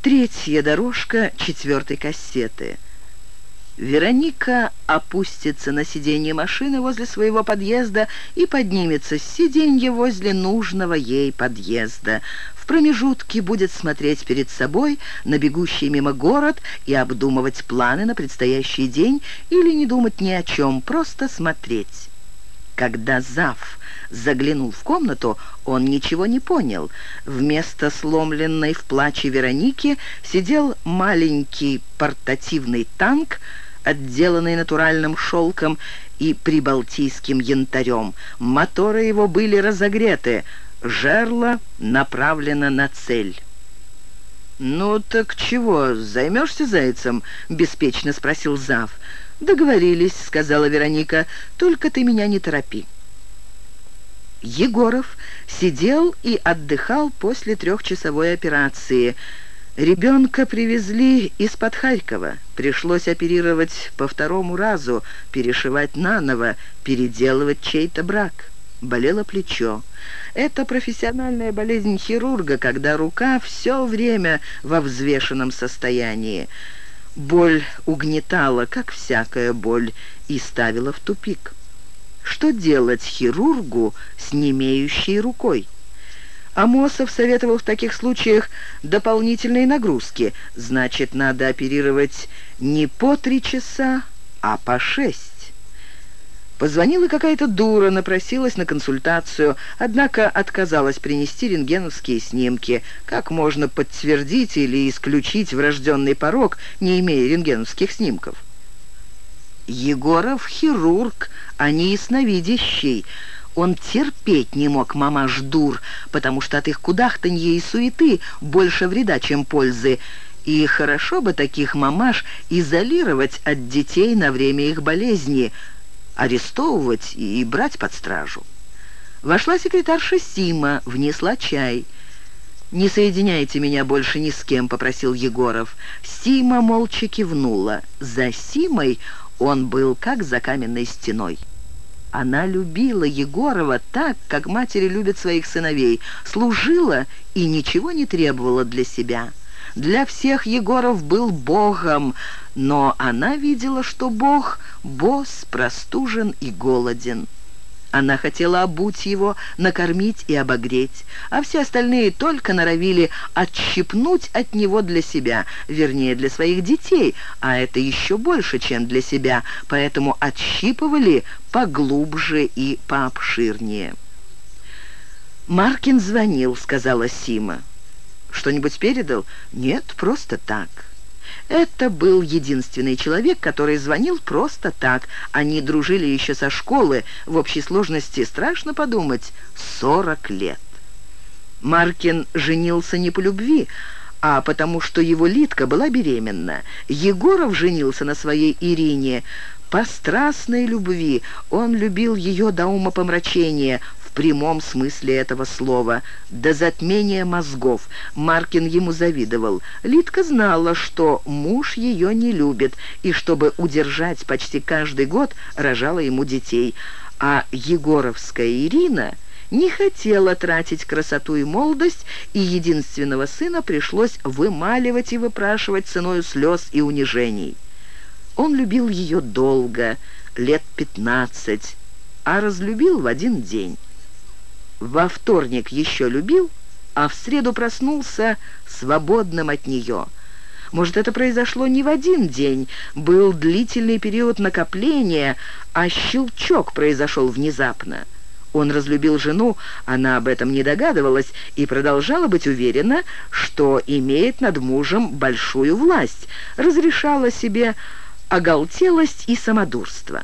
Третья дорожка четвертой кассеты. Вероника опустится на сиденье машины возле своего подъезда и поднимется с сиденья возле нужного ей подъезда. В промежутке будет смотреть перед собой на бегущий мимо город и обдумывать планы на предстоящий день или не думать ни о чем, просто смотреть. Когда Зав заглянул в комнату, он ничего не понял. Вместо сломленной в плаче Вероники сидел маленький портативный танк, отделанный натуральным шелком и прибалтийским янтарем. Моторы его были разогреты, жерло направлено на цель. «Ну так чего, займешься зайцем?» — беспечно спросил Зав. «Договорились», — сказала Вероника, — «только ты меня не торопи». Егоров сидел и отдыхал после трехчасовой операции. Ребенка привезли из-под Харькова. Пришлось оперировать по второму разу, перешивать наново, переделывать чей-то брак. Болело плечо. Это профессиональная болезнь хирурга, когда рука все время во взвешенном состоянии. Боль угнетала, как всякая боль, и ставила в тупик. Что делать хирургу с немеющей рукой? Амосов советовал в таких случаях дополнительные нагрузки. Значит, надо оперировать не по три часа, а по шесть. Позвонила какая-то дура, напросилась на консультацию, однако отказалась принести рентгеновские снимки. Как можно подтвердить или исключить врожденный порог, не имея рентгеновских снимков? Егоров хирург, а не ясновидящий. Он терпеть не мог мамаш дур, потому что от их кудахтанья и суеты больше вреда, чем пользы. И хорошо бы таких мамаш изолировать от детей на время их болезни – арестовывать и брать под стражу. Вошла секретарша Сима, внесла чай. «Не соединяйте меня больше ни с кем», — попросил Егоров. Сима молча кивнула. За Симой он был как за каменной стеной. Она любила Егорова так, как матери любят своих сыновей, служила и ничего не требовала для себя. Для всех Егоров был богом, но она видела, что бог босс, простужен и голоден. Она хотела обуть его, накормить и обогреть, а все остальные только норовили отщипнуть от него для себя, вернее, для своих детей, а это еще больше, чем для себя, поэтому отщипывали поглубже и пообширнее. «Маркин звонил», — сказала Сима. Что-нибудь передал? Нет, просто так. Это был единственный человек, который звонил просто так. Они дружили еще со школы. В общей сложности, страшно подумать, 40 лет. Маркин женился не по любви, а потому что его Литка была беременна. Егоров женился на своей Ирине по страстной любви. Он любил ее до умопомрачения, прямом смысле этого слова, до затмения мозгов. Маркин ему завидовал. Литка знала, что муж ее не любит, и чтобы удержать почти каждый год, рожала ему детей. А Егоровская Ирина не хотела тратить красоту и молодость, и единственного сына пришлось вымаливать и выпрашивать ценой слез и унижений. Он любил ее долго, лет пятнадцать, а разлюбил в один день. Во вторник еще любил, а в среду проснулся свободным от нее. Может, это произошло не в один день, был длительный период накопления, а щелчок произошел внезапно. Он разлюбил жену, она об этом не догадывалась и продолжала быть уверена, что имеет над мужем большую власть, разрешала себе оголтелость и самодурство.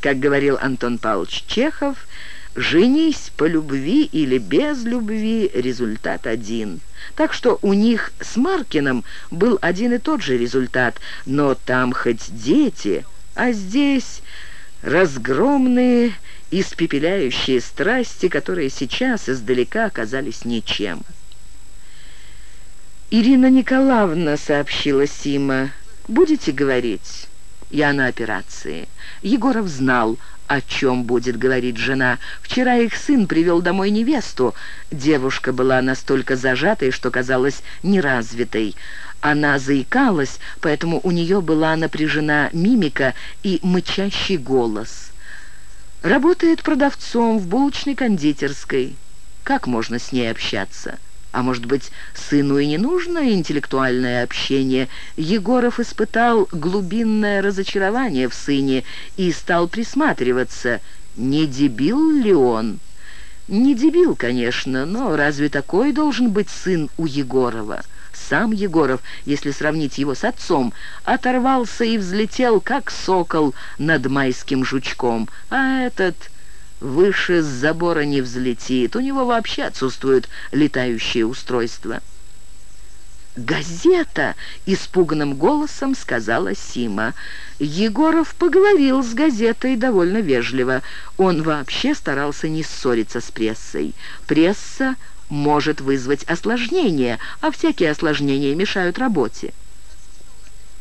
Как говорил Антон Павлович Чехов, Женись по любви или без любви, результат один. Так что у них с Маркиным был один и тот же результат, но там хоть дети, а здесь разгромные, испепеляющие страсти, которые сейчас издалека оказались ничем. «Ирина Николаевна», — сообщила Сима, — «будете говорить?» «Я на операции». Егоров знал, о чем будет говорить жена. Вчера их сын привел домой невесту. Девушка была настолько зажатой, что казалась неразвитой. Она заикалась, поэтому у нее была напряжена мимика и мычащий голос. Работает продавцом в булочной кондитерской. Как можно с ней общаться? А может быть, сыну и не нужно интеллектуальное общение? Егоров испытал глубинное разочарование в сыне и стал присматриваться, не дебил ли он? Не дебил, конечно, но разве такой должен быть сын у Егорова? Сам Егоров, если сравнить его с отцом, оторвался и взлетел, как сокол над майским жучком, а этот выше с забора не взлетит. У него вообще отсутствуют летающие устройства. «Газета!» — испуганным голосом сказала Сима. Егоров поговорил с газетой довольно вежливо. Он вообще старался не ссориться с прессой. Пресса может вызвать осложнения, а всякие осложнения мешают работе.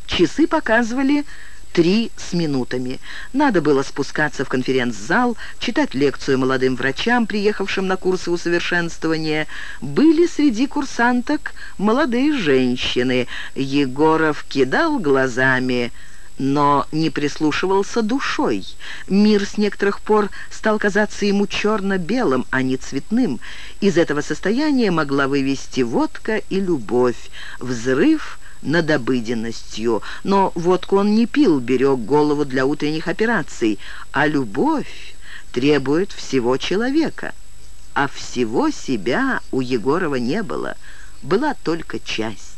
Часы показывали три с минутами. Надо было спускаться в конференц-зал, читать лекцию молодым врачам, приехавшим на курсы усовершенствования. Были среди курсанток молодые женщины. Егоров кидал глазами но не прислушивался душой. Мир с некоторых пор стал казаться ему черно-белым, а не цветным. Из этого состояния могла вывести водка и любовь, взрыв над обыденностью. Но водку он не пил, берег голову для утренних операций. А любовь требует всего человека. А всего себя у Егорова не было. Была только часть.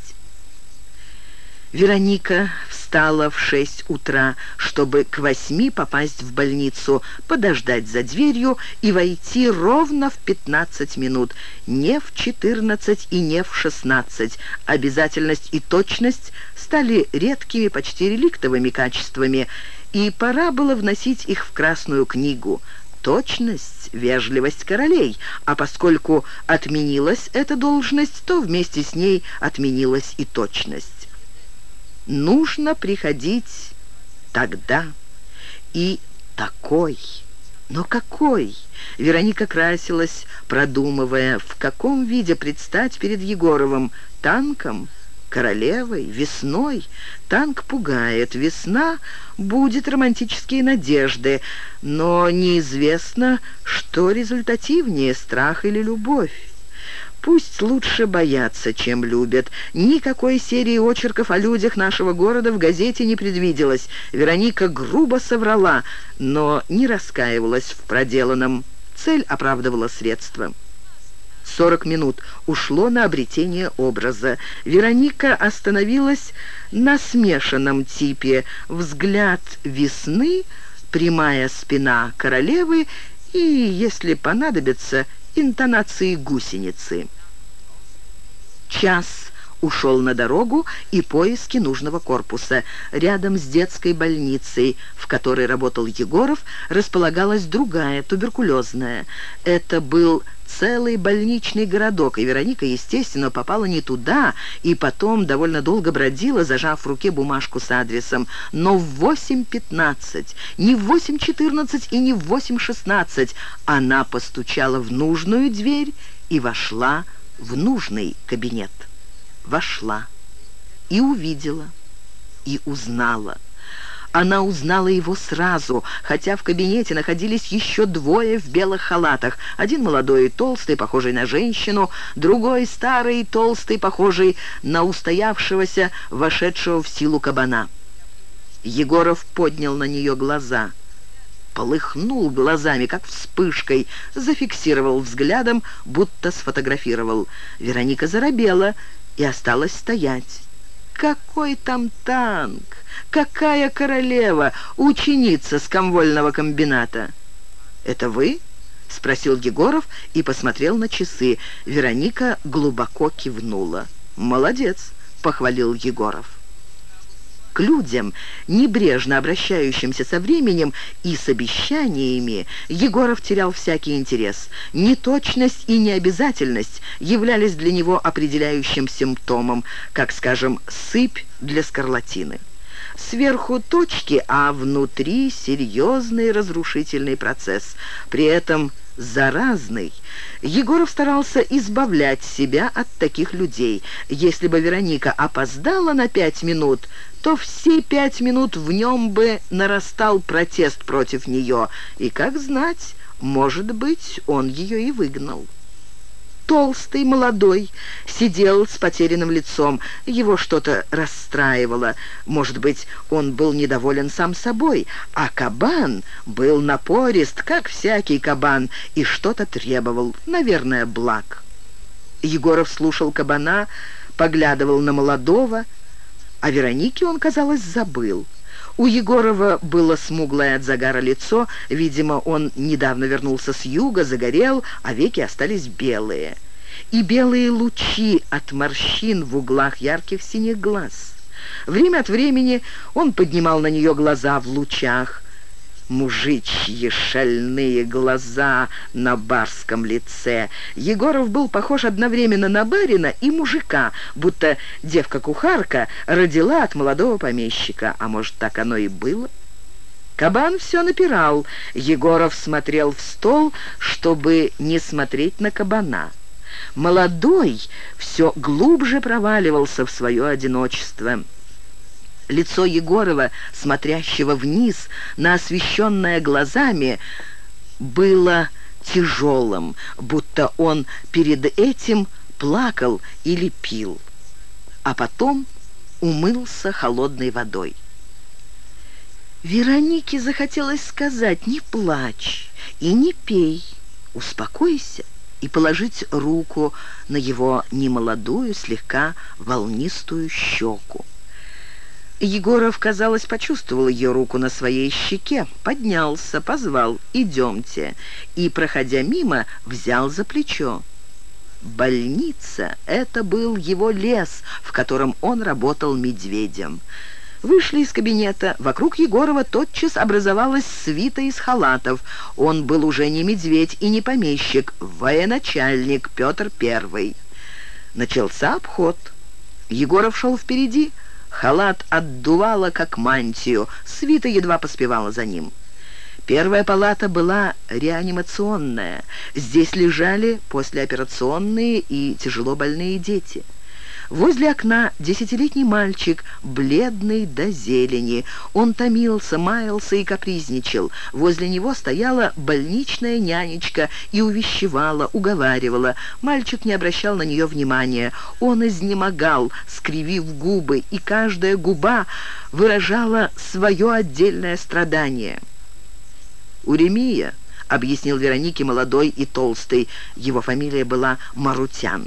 Вероника встала в шесть утра, чтобы к восьми попасть в больницу, подождать за дверью и войти ровно в пятнадцать минут, не в четырнадцать и не в шестнадцать. Обязательность и точность стали редкими, почти реликтовыми качествами, и пора было вносить их в Красную книгу. Точность, вежливость королей, а поскольку отменилась эта должность, то вместе с ней отменилась и точность нужно приходить тогда и такой. Но какой? Вероника красилась, продумывая, в каком виде предстать перед Егоровым. Танком? Королевой? Весной? Танк пугает. Весна будет романтические надежды. Но неизвестно, что результативнее, страх или любовь. Пусть лучше боятся, чем любят. Никакой серии очерков о людях нашего города в газете не предвиделось. Вероника грубо соврала, но не раскаивалась в проделанном. Цель оправдывала средства. Сорок минут ушло на обретение образа. Вероника остановилась на смешанном типе. Взгляд весны, прямая спина королевы и, если понадобится, интонации гусеницы. Час ушел на дорогу и поиски нужного корпуса. Рядом с детской больницей, в которой работал Егоров, располагалась другая, туберкулезная. Это был целый больничный городок, и Вероника, естественно, попала не туда, и потом довольно долго бродила, зажав в руке бумажку с адресом. Но в 8.15, не в 8.14 и не в 8.16 она постучала в нужную дверь и вошла в нужный кабинет. Вошла и увидела, и узнала. Она узнала его сразу, хотя в кабинете находились еще двое в белых халатах. Один молодой и толстый, похожий на женщину, другой старый и толстый, похожий на устоявшегося, вошедшего в силу кабана. Егоров поднял на нее глаза — полыхнул глазами, как вспышкой, зафиксировал взглядом, будто сфотографировал. Вероника заробела и осталась стоять. «Какой там танк? Какая королева? Ученица с комвольного комбината!» «Это вы?» — спросил Егоров и посмотрел на часы. Вероника глубоко кивнула. «Молодец!» — похвалил Егоров к людям, небрежно обращающимся со временем и с обещаниями, Егоров терял всякий интерес. Неточность и необязательность являлись для него определяющим симптомом, как, скажем, сыпь для скарлатины. Сверху точки, а внутри серьезный разрушительный процесс. При этом заразный. Егоров старался избавлять себя от таких людей. Если бы Вероника опоздала на пять минут, то все пять минут в нем бы нарастал протест против нее. И, как знать, может быть, он ее и выгнал толстый, молодой, сидел с потерянным лицом. Его что-то расстраивало. Может быть, он был недоволен сам собой, а кабан был напорист, как всякий кабан, и что-то требовал, наверное, благ. Егоров слушал кабана, поглядывал на молодого, а Веронике он, казалось, забыл. У Егорова было смуглое от загара лицо, видимо, он недавно вернулся с юга, загорел, а веки остались белые. И белые лучи от морщин в углах ярких синих глаз. Время от времени он поднимал на нее глаза в лучах, мужичьи шальные глаза на барском лице. Егоров был похож одновременно на барина и мужика, будто девка-кухарка родила от молодого помещика, а может, так оно и было? Кабан все напирал. Егоров смотрел в стол, чтобы не смотреть на кабана. Молодой все глубже проваливался в свое одиночество. Лицо Егорова, смотрящего вниз на освещенное глазами, было тяжелым, будто он перед этим плакал или пил, а потом умылся холодной водой. Веронике захотелось сказать «не плачь и не пей, успокойся» и положить руку на его немолодую, слегка волнистую щеку. Егоров, казалось, почувствовал ее руку на своей щеке, поднялся, позвал «Идемте» и, проходя мимо, взял за плечо. Больница — это был его лес, в котором он работал медведем. Вышли из кабинета. Вокруг Егорова тотчас образовалась свита из халатов. Он был уже не медведь и не помещик, военачальник Петр Первый. Начался обход. Егоров шел впереди — Халат отдувало, как мантию. Свита едва поспевала за ним. Первая палата была реанимационная. Здесь лежали послеоперационные и тяжело больные дети. Возле окна десятилетний мальчик, бледный до зелени. Он томился, маялся и капризничал. Возле него стояла больничная нянечка и увещевала, уговаривала. Мальчик не обращал на нее внимания. Он изнемогал, скривив губы, и каждая губа выражала свое отдельное страдание. «Уремия», — объяснил Веронике молодой и толстый. Его фамилия была Марутян.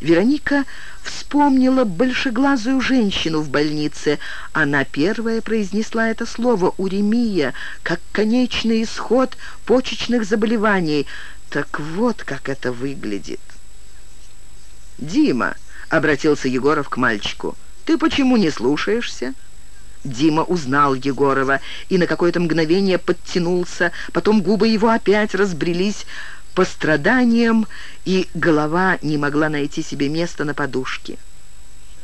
Вероника вспомнила большеглазую женщину в больнице. Она первая произнесла это слово «уремия», как конечный исход почечных заболеваний. Так вот, как это выглядит. «Дима», — обратился Егоров к мальчику, — «ты почему не слушаешься?» Дима узнал Егорова и на какое-то мгновение подтянулся, потом губы его опять разбрелись по страданиям, и голова не могла найти себе места на подушке.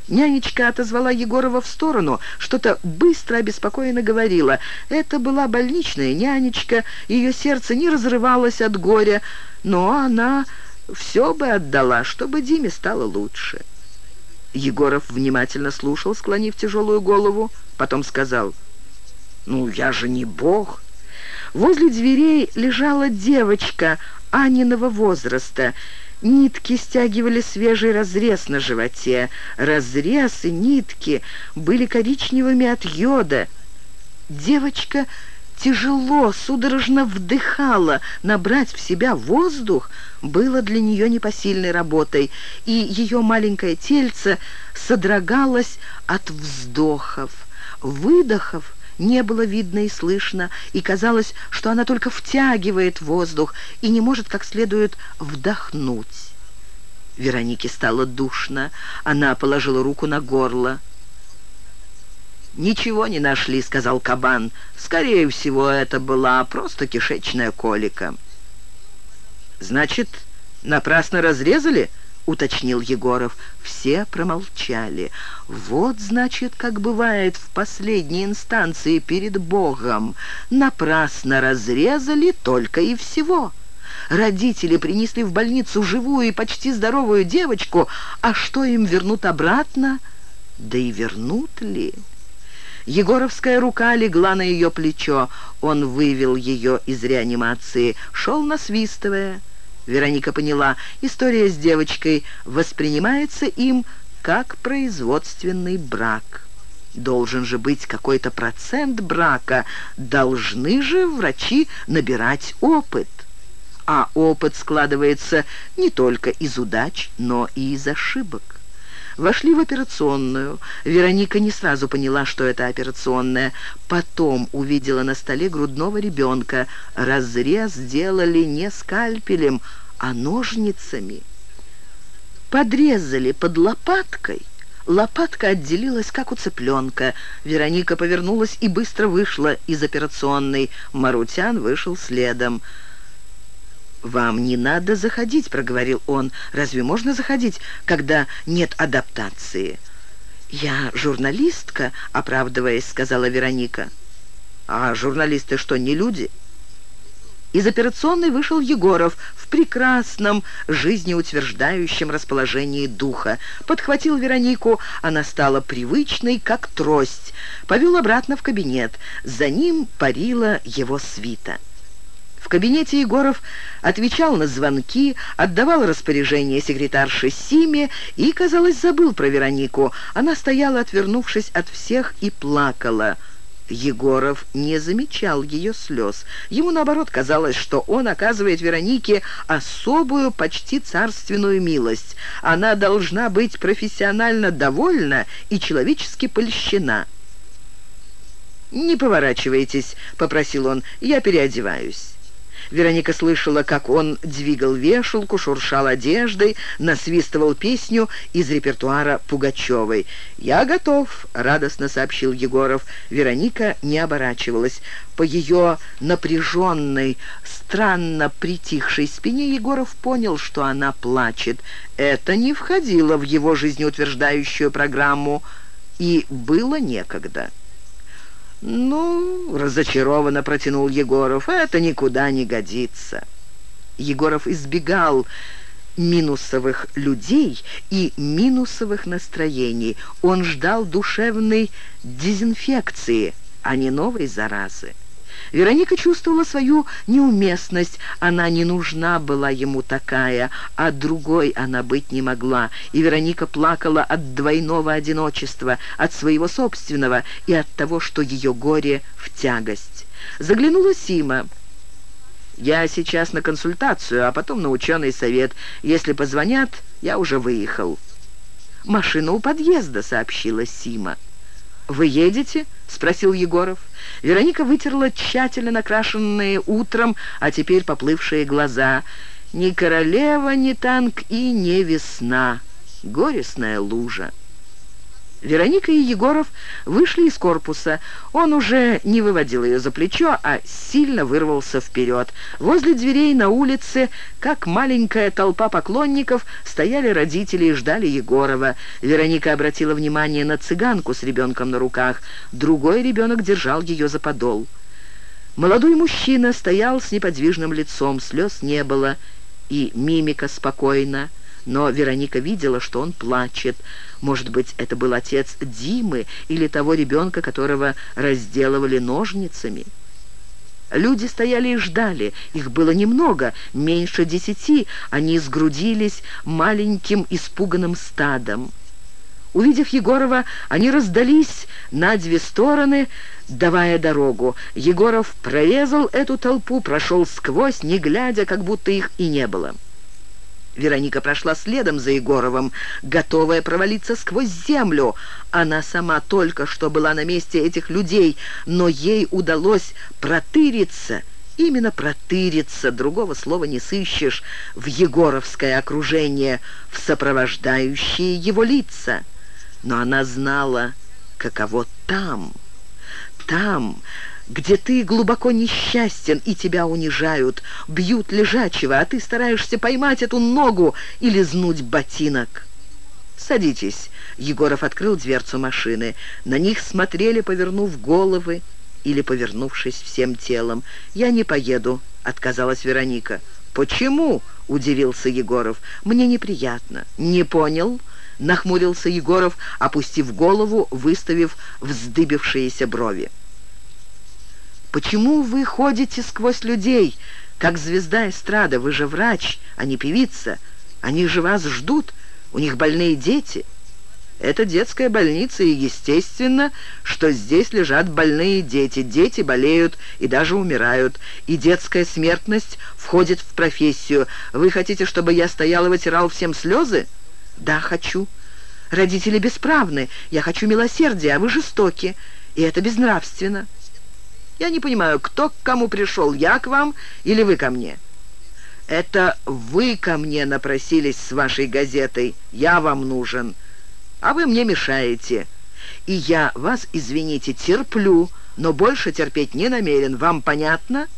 Нянечка отозвала Егорова в сторону, что-то быстро обеспокоенно говорила. Это была больничная нянечка, ее сердце не разрывалось от горя, но она все бы отдала, чтобы Диме стало лучше. Егоров внимательно слушал, склонив тяжелую голову, потом сказал, «Ну, я же не бог». Возле дверей лежала девочка, Аниного возраста. Нитки стягивали свежий разрез на животе. Разрез и нитки были коричневыми от йода. Девочка тяжело, судорожно вдыхала. Набрать в себя воздух было для нее непосильной работой, и ее маленькое тельце содрогалось от вздохов, выдохов, не было видно и слышно, и казалось, что она только втягивает воздух и не может как следует вдохнуть. Веронике стало душно. Она положила руку на горло. «Ничего не нашли», — сказал кабан. «Скорее всего, это была просто кишечная колика». «Значит, напрасно разрезали?» — уточнил Егоров. Все промолчали. Вот, значит, как бывает в последней инстанции перед Богом. Напрасно разрезали только и всего. Родители принесли в больницу живую и почти здоровую девочку, а что им вернут обратно? Да и вернут ли? Егоровская рука легла на ее плечо. Он вывел ее из реанимации, шел насвистывая. Вероника поняла, история с девочкой воспринимается им как производственный брак. Должен же быть какой-то процент брака, должны же врачи набирать опыт. А опыт складывается не только из удач, но и из ошибок. Вошли в операционную. Вероника не сразу поняла, что это операционная. Потом увидела на столе грудного ребенка. Разрез сделали не скальпелем, а ножницами. Подрезали под лопаткой. Лопатка отделилась, как у цыпленка. Вероника повернулась и быстро вышла из операционной. Марутян вышел следом. «Вам не надо заходить», — проговорил он. «Разве можно заходить, когда нет адаптации?» «Я журналистка», — оправдываясь, сказала Вероника. «А журналисты что, не люди?» Из операционной вышел Егоров в прекрасном, жизнеутверждающем расположении духа. Подхватил Веронику, она стала привычной, как трость. Повел обратно в кабинет. За ним парила его свита. В кабинете Егоров отвечал на звонки, отдавал распоряжение секретарше Симе и, казалось, забыл про Веронику. Она стояла, отвернувшись от всех, и плакала. Егоров не замечал ее слез. Ему, наоборот, казалось, что он оказывает Веронике особую, почти царственную милость. Она должна быть профессионально довольна и человечески польщена. «Не поворачивайтесь», — попросил он, — «я переодеваюсь». Вероника слышала, как он двигал вешалку, шуршал одеждой, насвистывал песню из репертуара Пугачевой. «Я готов», — радостно сообщил Егоров. Вероника не оборачивалась. По ее напряженной, странно притихшей спине Егоров понял, что она плачет. Это не входило в его жизнеутверждающую программу, и было некогда. «Ну, разочарованно протянул Егоров, это никуда не годится». Егоров избегал минусовых людей и минусовых настроений. Он ждал душевной дезинфекции, а не новой заразы. Вероника чувствовала свою неуместность. Она не нужна была ему такая, а другой она быть не могла. И Вероника плакала от двойного одиночества, от своего собственного и от того, что ее горе в тягость. Заглянула Сима. «Я сейчас на консультацию, а потом на ученый совет. Если позвонят, я уже выехал». «Машина у подъезда», — сообщила Сима. «Вы едете?» — спросил Егоров. Вероника вытерла тщательно накрашенные утром, а теперь поплывшие глаза. «Ни королева, ни танк и не весна. Горестная лужа». Вероника и Егоров вышли из корпуса. Он уже не выводил ее за плечо, а сильно вырвался вперед. Возле дверей на улице, как маленькая толпа поклонников, стояли родители и ждали Егорова. Вероника обратила внимание на цыганку с ребенком на руках. Другой ребенок держал ее за подол. Молодой мужчина стоял с неподвижным лицом, слез не было, и мимика спокойна но Вероника видела, что он плачет. Может быть, это был отец Димы или того ребенка, которого разделывали ножницами. Люди стояли и ждали. Их было немного, меньше десяти. Они сгрудились маленьким испуганным стадом. Увидев Егорова, они раздались на две стороны, давая дорогу. Егоров прорезал эту толпу, прошел сквозь, не глядя, как будто их и не было. Вероника прошла следом за Егоровым, готовая провалиться сквозь землю. Она сама только что была на месте этих людей, но ей удалось протыриться, именно протыриться, другого слова не сыщешь, в егоровское окружение, в сопровождающие его лица. Но она знала, каково там, там, где ты глубоко несчастен и тебя унижают, бьют лежачего, а ты стараешься поймать эту ногу и лизнуть ботинок. «Садитесь». Егоров открыл дверцу машины. На них смотрели, повернув головы или повернувшись всем телом. «Я не поеду», — отказалась Вероника. «Почему?» — удивился Егоров. «Мне неприятно». «Не понял?» — нахмурился Егоров, опустив голову, выставив вздыбившиеся брови. «Почему вы ходите сквозь людей, как звезда эстрады? Вы же врач, а не певица. Они же вас ждут, у них больные дети». Это детская больница, и естественно, что здесь лежат больные дети. Дети болеют и даже умирают, и детская смертность входит в профессию. Вы хотите, чтобы я стоял и вытирал всем слезы? Да, хочу. Родители бесправны, я хочу милосердия, а вы жестоки, и это безнравственно. Я не понимаю, кто к кому пришел, я к вам или вы ко мне?» «Это вы ко мне напросились с вашей газетой. Я вам нужен а вы мне мешаете. И я вас, извините, терплю, но больше терпеть не намерен. Вам понятно?»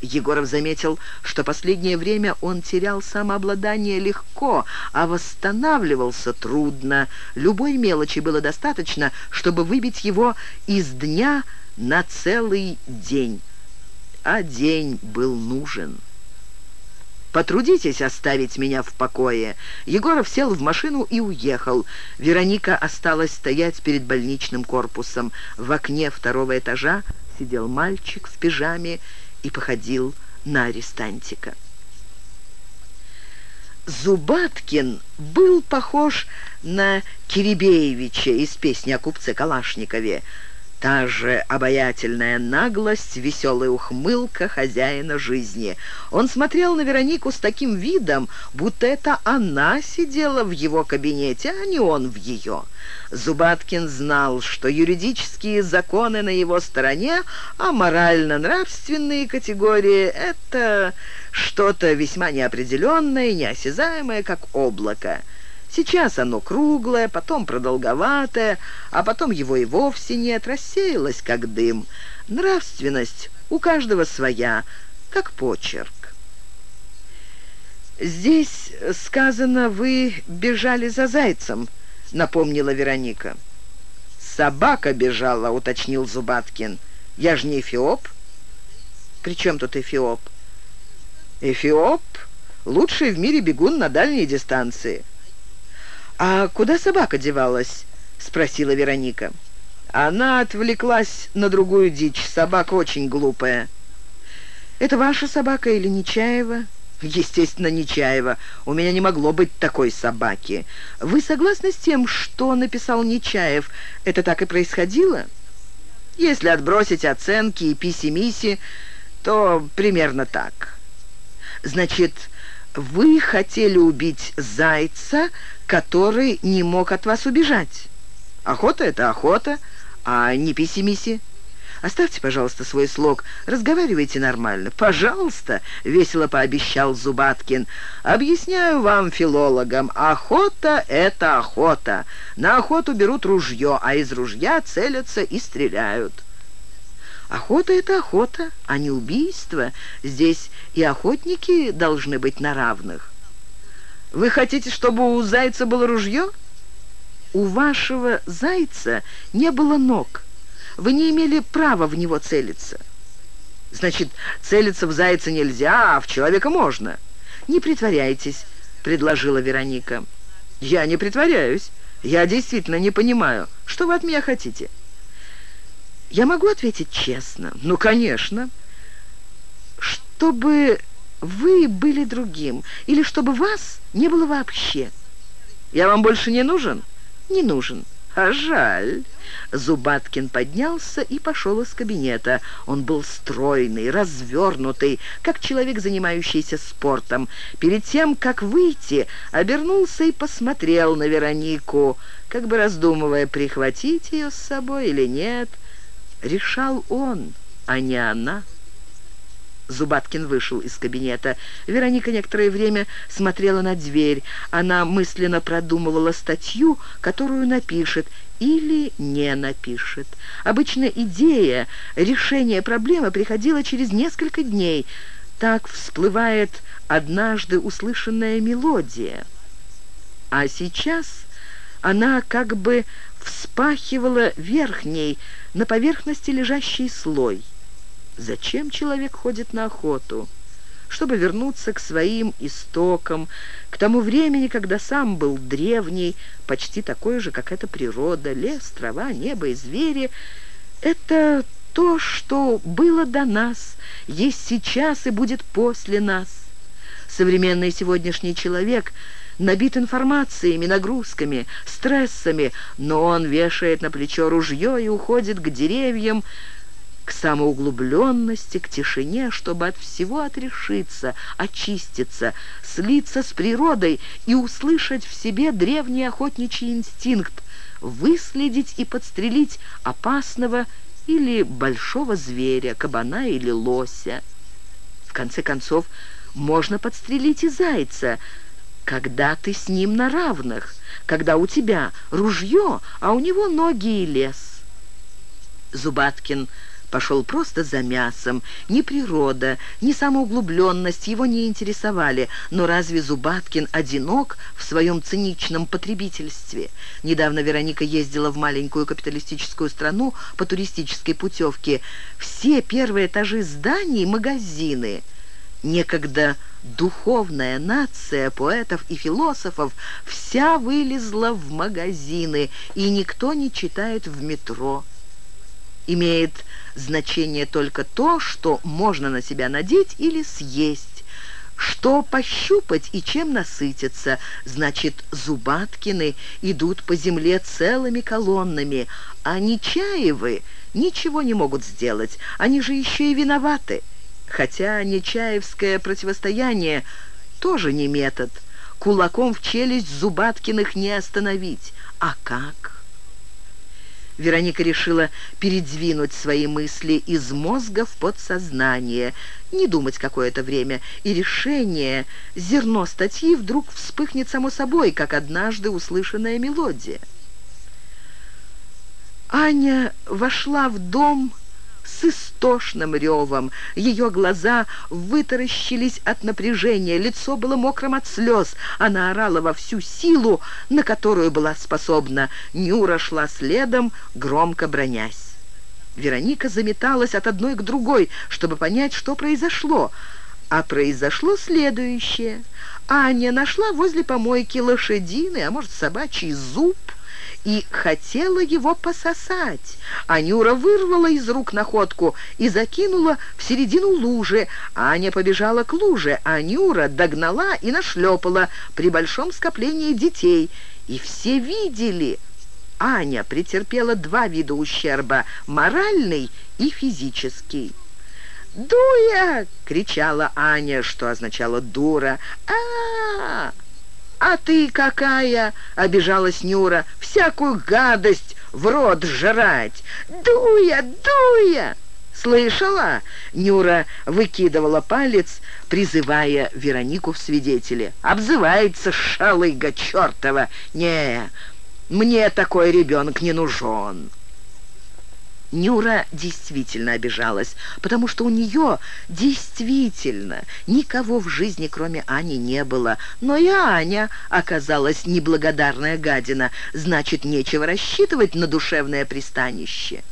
Егоров заметил, что последнее время он терял самообладание легко, а восстанавливался трудно. Любой мелочи было достаточно, чтобы выбить его из дня на целый день. А день был нужен. Потрудитесь оставить меня в покое». Егоров сел в машину и уехал. Вероника осталась стоять перед больничным корпусом. В окне второго этажа сидел мальчик в пижаме и походил на арестантика. Зубаткин был похож на Киребеевича из песни о купце Калашникове. Та же обаятельная наглость, веселая ухмылка хозяина жизни. Он смотрел на Веронику с таким видом, будто это она сидела в его кабинете, а не он в ее. Зубаткин знал, что юридические законы на его стороне, а морально-нравственные категории — это что-то весьма неопределенное, неосязаемое, как облако. Сейчас оно круглое, потом продолговатое, а потом его и вовсе нет, рассеялось, как дым. Нравственность у каждого своя, как почерк. «Здесь сказано, вы бежали за зайцем», — напомнила Вероника. «Собака бежала», — уточнил Зубаткин. «Я же не эфиоп». «При чем тут эфиоп?» «Эфиоп — лучший в мире бегун на дальней дистанции». «А куда собака девалась?» — спросила Вероника. «Она отвлеклась на другую дичь. Собака очень глупая». «Это ваша собака или Нечаева?» «Естественно, Нечаева. У меня не могло быть такой собаки. Вы согласны с тем, что написал Нечаев? Это так и происходило?» «Если отбросить оценки и писи-миси, то примерно так». «Значит, вы хотели убить зайца, который не мог от вас убежать. Охота — это охота, а не писи-миси. Оставьте, пожалуйста, свой слог. Разговаривайте нормально. Пожалуйста, — весело пообещал Зубаткин. Объясняю вам, филологам, охота — это охота. На охоту берут ружье, а из ружья целятся и стреляют. Охота — это охота, а не убийство. Здесь и охотники должны быть на равных. Вы хотите, чтобы у зайца было ружье? У вашего зайца не было ног. Вы не имели права в него целиться. Значит, целиться в зайца нельзя, а в человека можно. Не притворяйтесь, предложила Вероника. Я не притворяюсь. Я действительно не понимаю, что вы от меня хотите. Я могу ответить честно? Ну, конечно. Чтобы вы были другим, или чтобы вас не было вообще. Я вам больше не нужен? Не нужен. А жаль. Зубаткин поднялся и пошел из кабинета. Он был стройный, развернутый, как человек, занимающийся спортом. Перед тем, как выйти, обернулся и посмотрел на Веронику, как бы раздумывая, прихватить ее с собой или нет. Решал он, а не она. Зубаткин вышел из кабинета. Вероника некоторое время смотрела на дверь. Она мысленно продумывала статью, которую напишет или не напишет. Обычно идея решения проблемы приходила через несколько дней. Так всплывает однажды услышанная мелодия. А сейчас она как бы вспахивала верхний, на поверхности лежащий слой. Зачем человек ходит на охоту? Чтобы вернуться к своим истокам, к тому времени, когда сам был древний, почти такой же, как эта природа, лес, трава, небо и звери. Это то, что было до нас, есть сейчас и будет после нас. Современный сегодняшний человек набит информациями, нагрузками, стрессами, но он вешает на плечо ружье и уходит к деревьям, к самоуглубленности, к тишине, чтобы от всего отрешиться, очиститься, слиться с природой и услышать в себе древний охотничий инстинкт, выследить и подстрелить опасного или большого зверя, кабана или лося. В конце концов, можно подстрелить и зайца, когда ты с ним на равных, когда у тебя ружье, а у него ноги и лес. Зубаткин пошел просто за мясом. Ни природа, ни самоуглубленность его не интересовали. Но разве Зубаткин одинок в своем циничном потребительстве? Недавно Вероника ездила в маленькую капиталистическую страну по туристической путевке. Все первые этажи зданий – магазины. Некогда духовная нация поэтов и философов вся вылезла в магазины, и никто не читает в метро. Имеет значение только то, что можно на себя надеть или съесть, что пощупать и чем насытиться. Значит, Зубаткины идут по земле целыми колоннами, а Нечаевы ничего не могут сделать, они же еще и виноваты. Хотя Нечаевское противостояние тоже не метод. Кулаком в челюсть Зубаткиных не остановить. А как? Вероника решила передвинуть свои мысли из мозга в подсознание, не думать какое-то время, и решение, зерно статьи вдруг вспыхнет само собой, как однажды услышанная мелодия. Аня вошла в дом с истошным ревом. Ее глаза вытаращились от напряжения, лицо было мокрым от слез. Она орала во всю силу, на которую была способна. Нюра шла следом, громко бронясь. Вероника заметалась от одной к другой, чтобы понять, что произошло. А произошло следующее. Аня нашла возле помойки лошадиный, а может, собачий зуб, и хотела его пососать. Анюра вырвала из рук находку и закинула в середину лужи. Аня побежала к луже, Анюра догнала и нашлепала при большом скоплении детей. И все видели. Аня претерпела два вида ущерба – моральный и физический. «Дуя!» — кричала Аня, что означало «дура». а, -а, -а «А ты какая?» — обижалась Нюра. «Всякую гадость в рот жрать! Дуя, дуя!» «Слышала?» — Нюра выкидывала палец, призывая Веронику в свидетели. «Обзывается шалыга чертова! Не, мне такой ребенок не нужен!» Нюра действительно обижалась, потому что у нее действительно никого в жизни, кроме Ани, не было. Но и Аня оказалась неблагодарная гадина, значит, нечего рассчитывать на душевное пристанище.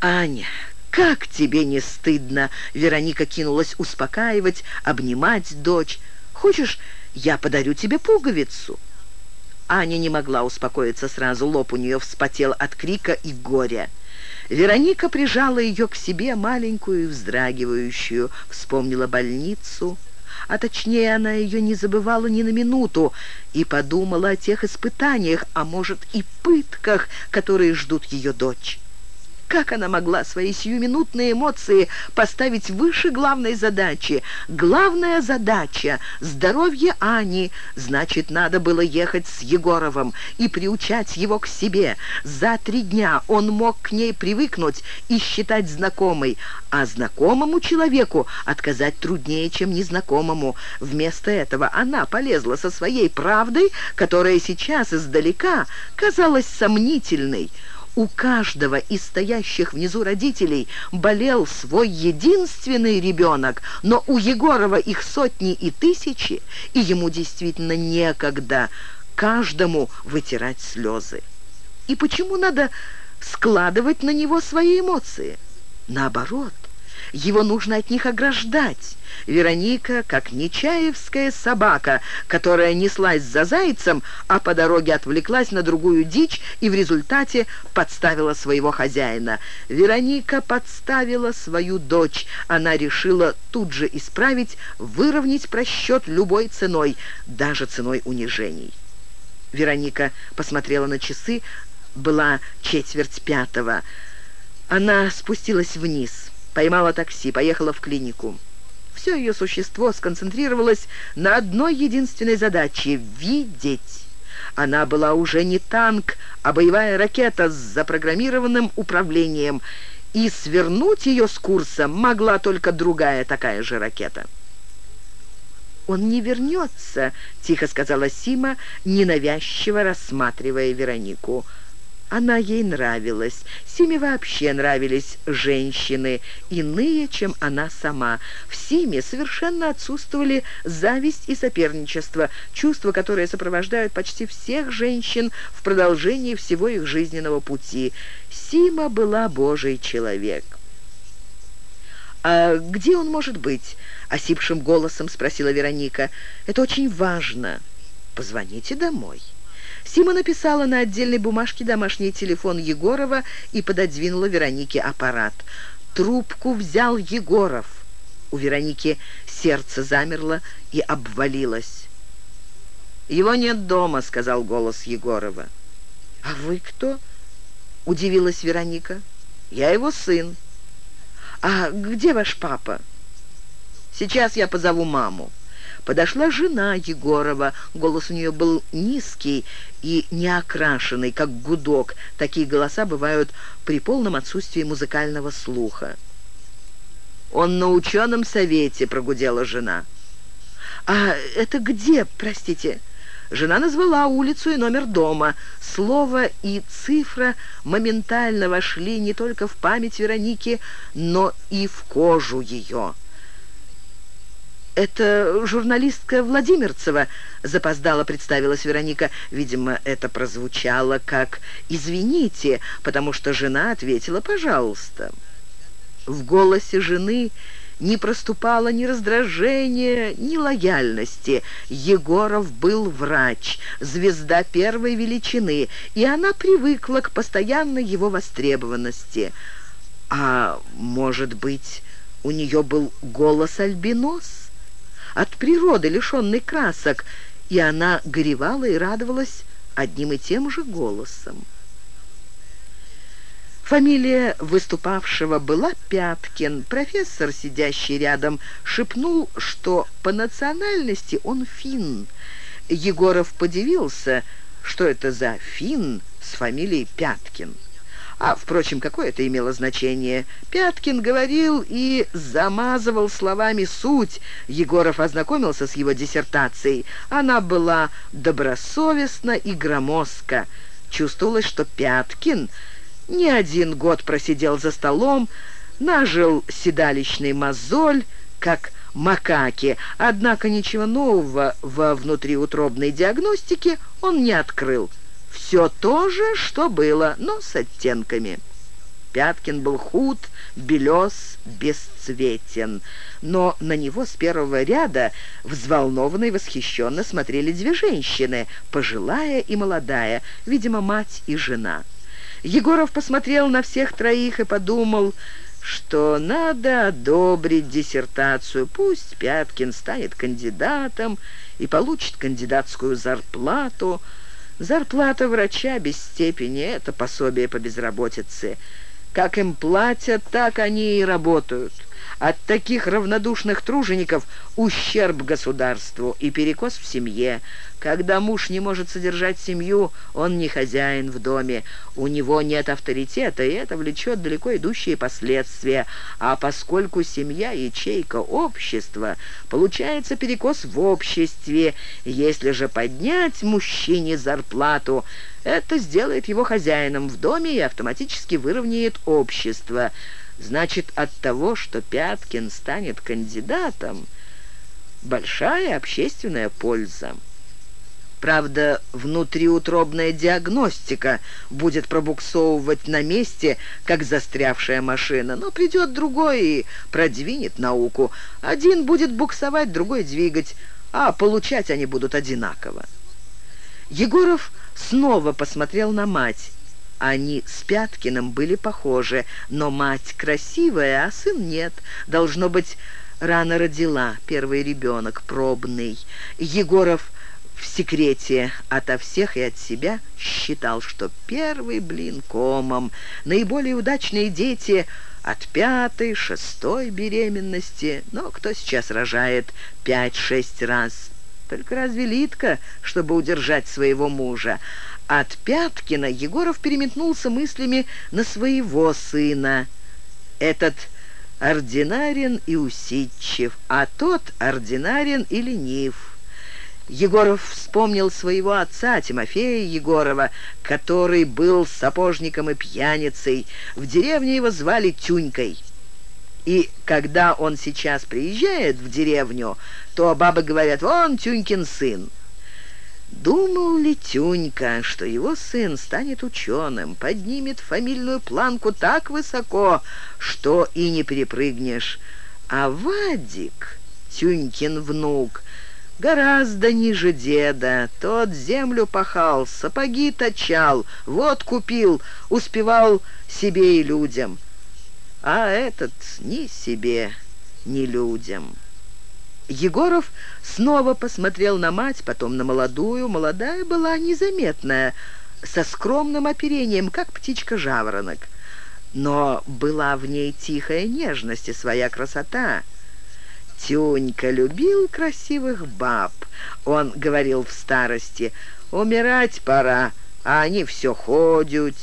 «Аня, как тебе не стыдно?» Вероника кинулась успокаивать, обнимать дочь. «Хочешь, я подарю тебе пуговицу?» Аня не могла успокоиться сразу, лоб у нее вспотел от крика и горя. Вероника прижала ее к себе, маленькую и вздрагивающую, вспомнила больницу, а точнее она ее не забывала ни на минуту, и подумала о тех испытаниях, а может и пытках, которые ждут ее дочь. Как она могла свои сиюминутные эмоции поставить выше главной задачи? Главная задача — здоровье Ани. Значит, надо было ехать с Егоровым и приучать его к себе. За три дня он мог к ней привыкнуть и считать знакомой, а знакомому человеку отказать труднее, чем незнакомому. Вместо этого она полезла со своей правдой, которая сейчас издалека казалась сомнительной. У каждого из стоящих внизу родителей болел свой единственный ребенок, но у Егорова их сотни и тысячи, и ему действительно некогда каждому вытирать слезы. И почему надо складывать на него свои эмоции? Наоборот, его нужно от них ограждать. Вероника, как нечаевская собака, которая неслась за зайцем, а по дороге отвлеклась на другую дичь и в результате подставила своего хозяина. Вероника подставила свою дочь. Она решила тут же исправить, выровнять просчет любой ценой, даже ценой унижений. Вероника посмотрела на часы, была четверть пятого. Она спустилась вниз, поймала такси, поехала в клинику. Все ее существо сконцентрировалось на одной единственной задаче — видеть. Она была уже не танк, а боевая ракета с запрограммированным управлением, и свернуть ее с курса могла только другая такая же ракета. «Он не вернется», — тихо сказала Сима, ненавязчиво рассматривая Веронику. Она ей нравилась. Симе вообще нравились женщины, иные, чем она сама. В Симе совершенно отсутствовали зависть и соперничество, чувства, которые сопровождают почти всех женщин в продолжении всего их жизненного пути. Сима была божий человек. «А где он может быть?» — осипшим голосом спросила Вероника. «Это очень важно. Позвоните домой». Сима написала на отдельной бумажке домашний телефон Егорова и пододвинула Веронике аппарат. Трубку взял Егоров. У Вероники сердце замерло и обвалилось. «Его нет дома», — сказал голос Егорова. «А вы кто?» — удивилась Вероника. «Я его сын». «А где ваш папа?» «Сейчас я позову маму». Подошла жена Егорова. Голос у нее был низкий и неокрашенный, как гудок. Такие голоса бывают при полном отсутствии музыкального слуха. «Он на ученом совете», — прогудела жена. «А это где, простите?» Жена назвала улицу и номер дома. Слово и цифра моментально вошли не только в память Вероники, но и в кожу ее. «Это журналистка Владимирцева», — запоздала представилась Вероника. Видимо, это прозвучало как «извините», потому что жена ответила «пожалуйста». В голосе жены не проступало ни раздражения, ни лояльности. Егоров был врач, звезда первой величины, и она привыкла к постоянной его востребованности. А может быть, у нее был голос альбинос? От природы, лишенной красок, и она горевала и радовалась одним и тем же голосом. Фамилия выступавшего была Пяткин. Профессор, сидящий рядом, шепнул, что по национальности он финн. Егоров подивился, что это за финн с фамилией Пяткин. А, впрочем, какое это имело значение? Пяткин говорил и замазывал словами суть. Егоров ознакомился с его диссертацией. Она была добросовестна и громоздка. Чувствовалось, что Пяткин не один год просидел за столом, нажил седалищный мозоль, как макаки, однако ничего нового во внутриутробной диагностике он не открыл. Все то же, что было, но с оттенками. Пяткин был худ, белес, бесцветен, но на него с первого ряда взволнованно и восхищенно смотрели две женщины, пожилая и молодая, видимо, мать и жена. Егоров посмотрел на всех троих и подумал, что надо одобрить диссертацию. Пусть Пяткин станет кандидатом и получит кандидатскую зарплату, Зарплата врача без степени — это пособие по безработице. Как им платят, так они и работают. От таких равнодушных тружеников ущерб государству и перекос в семье. Когда муж не может содержать семью, он не хозяин в доме. У него нет авторитета, и это влечет далеко идущие последствия. А поскольку семья – ячейка общества, получается перекос в обществе. Если же поднять мужчине зарплату, это сделает его хозяином в доме и автоматически выровняет общество – Значит, от того, что Пяткин станет кандидатом, большая общественная польза. Правда, внутриутробная диагностика будет пробуксовывать на месте, как застрявшая машина, но придет другой и продвинет науку. Один будет буксовать, другой двигать, а получать они будут одинаково. Егоров снова посмотрел на мать. Они с Пяткиным были похожи, но мать красивая, а сын нет. Должно быть, рано родила первый ребенок, пробный. Егоров в секрете ото всех и от себя считал, что первый блин комом. Наиболее удачные дети от пятой, шестой беременности. Но кто сейчас рожает пять-шесть раз? Только разве Литка, чтобы удержать своего мужа? От Пяткина Егоров переметнулся мыслями на своего сына. Этот ординарен и усидчив, а тот ординарен и ленив. Егоров вспомнил своего отца, Тимофея Егорова, который был сапожником и пьяницей. В деревне его звали Тюнькой. И когда он сейчас приезжает в деревню, то бабы говорят «Вон Тюнькин сын». Думал ли Тюнька, что его сын станет ученым, поднимет фамильную планку так высоко, что и не перепрыгнешь? А Вадик, Тюнькин внук, гораздо ниже деда. Тот землю пахал, сапоги точал, вот купил, успевал себе и людям. А этот ни себе, ни людям». Егоров снова посмотрел на мать, потом на молодую. Молодая была незаметная, со скромным оперением, как птичка-жаворонок. Но была в ней тихая нежность и своя красота. Тюнька любил красивых баб. Он говорил в старости, «Умирать пора, а они все ходят».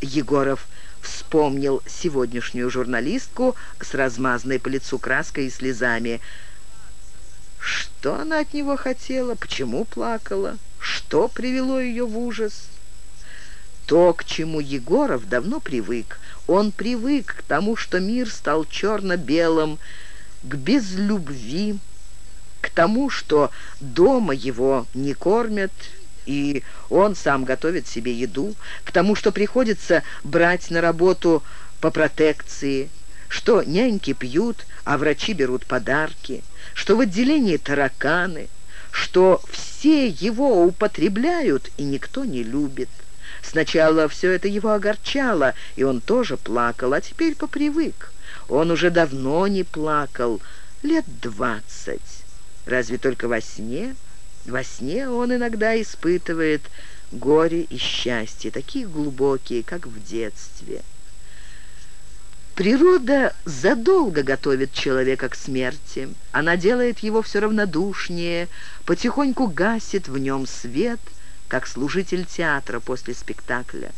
Егоров вспомнил сегодняшнюю журналистку с размазанной по лицу краской и слезами – что она от него хотела, почему плакала, что привело ее в ужас? То, к чему Егоров давно привык. Он привык к тому, что мир стал черно-белым, к безлюбви, к тому, что дома его не кормят, и он сам готовит себе еду, к тому, что приходится брать на работу по протекции, что няньки пьют, а врачи берут подарки, что в отделении тараканы, что все его употребляют и никто не любит. Сначала все это его огорчало, и он тоже плакал, а теперь попривык. Он уже давно не плакал, лет двадцать. Разве только во сне? Во сне он иногда испытывает горе и счастье, такие глубокие, как в детстве. Природа задолго готовит человека к смерти. Она делает его все равнодушнее, потихоньку гасит в нем свет, как служитель театра после спектакля.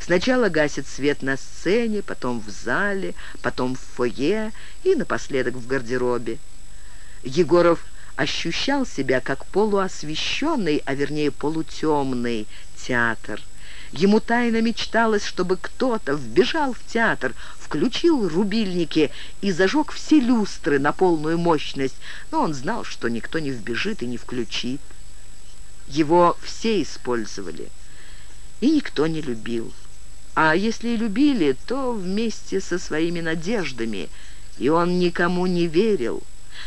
Сначала гасит свет на сцене, потом в зале, потом в фойе и напоследок в гардеробе. Егоров ощущал себя как полуосвещенный, а вернее полутемный театр – Ему тайно мечталось, чтобы кто-то вбежал в театр, включил рубильники и зажег все люстры на полную мощность, но он знал, что никто не вбежит и не включит. Его все использовали, и никто не любил. А если и любили, то вместе со своими надеждами, и он никому не верил.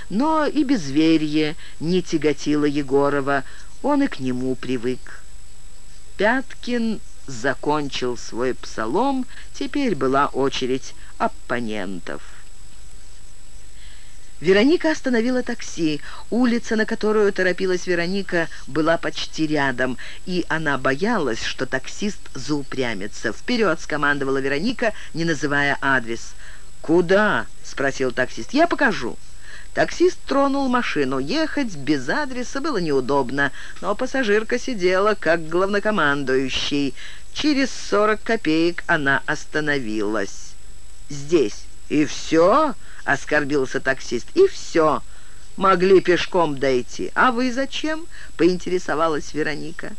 Но и безверие не тяготило Егорова, он и к нему привык. Пяткин закончил свой псалом, теперь была очередь оппонентов. Вероника остановила такси. Улица, на которую торопилась Вероника, была почти рядом, и она боялась, что таксист заупрямится. «Вперед!» — скомандовала Вероника, не называя адрес. «Куда?» — спросил таксист. «Я покажу». Таксист тронул машину. Ехать без адреса было неудобно, но пассажирка сидела как главнокомандующий. Через сорок копеек она остановилась. «Здесь». «И все?» — оскорбился таксист. «И все. Могли пешком дойти. А вы зачем?» — поинтересовалась Вероника.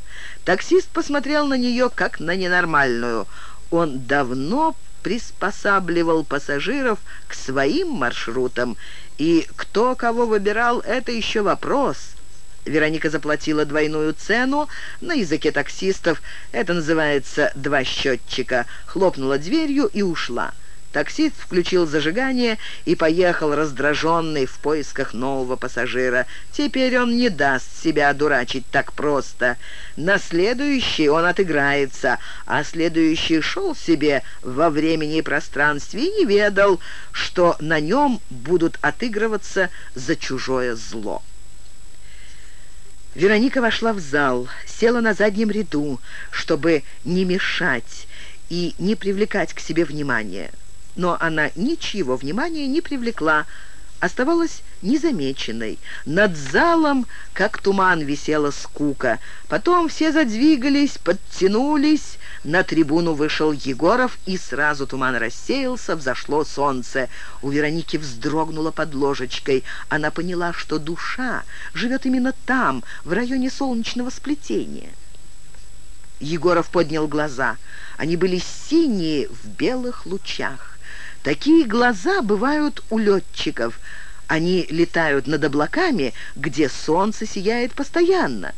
Таксист посмотрел на нее, как на ненормальную. Он давно приспосабливал пассажиров к своим маршрутам, и кто кого выбирал, это еще вопрос. Вероника заплатила двойную цену. На языке таксистов это называется «два счетчика». Хлопнула дверью и ушла. Таксист включил зажигание и поехал раздраженный в поисках нового пассажира. Теперь он не даст себя одурачить так просто. На следующий он отыграется, а следующий шел себе во времени и пространстве и не ведал, что на нем будут отыгрываться за чужое зло. Вероника вошла в зал, села на заднем ряду, чтобы не мешать и не привлекать к себе внимания. Но она ничьего внимания не привлекла, оставалась незамеченной. Над залом, как туман, висела скука. Потом все задвигались, подтянулись. На трибуну вышел Егоров, и сразу туман рассеялся, взошло солнце. У Вероники вздрогнула под ложечкой. Она поняла, что душа живет именно там, в районе солнечного сплетения. Егоров поднял глаза. Они были синие в белых лучах. Такие глаза бывают у летчиков. Они летают над облаками, где солнце сияет постоянно.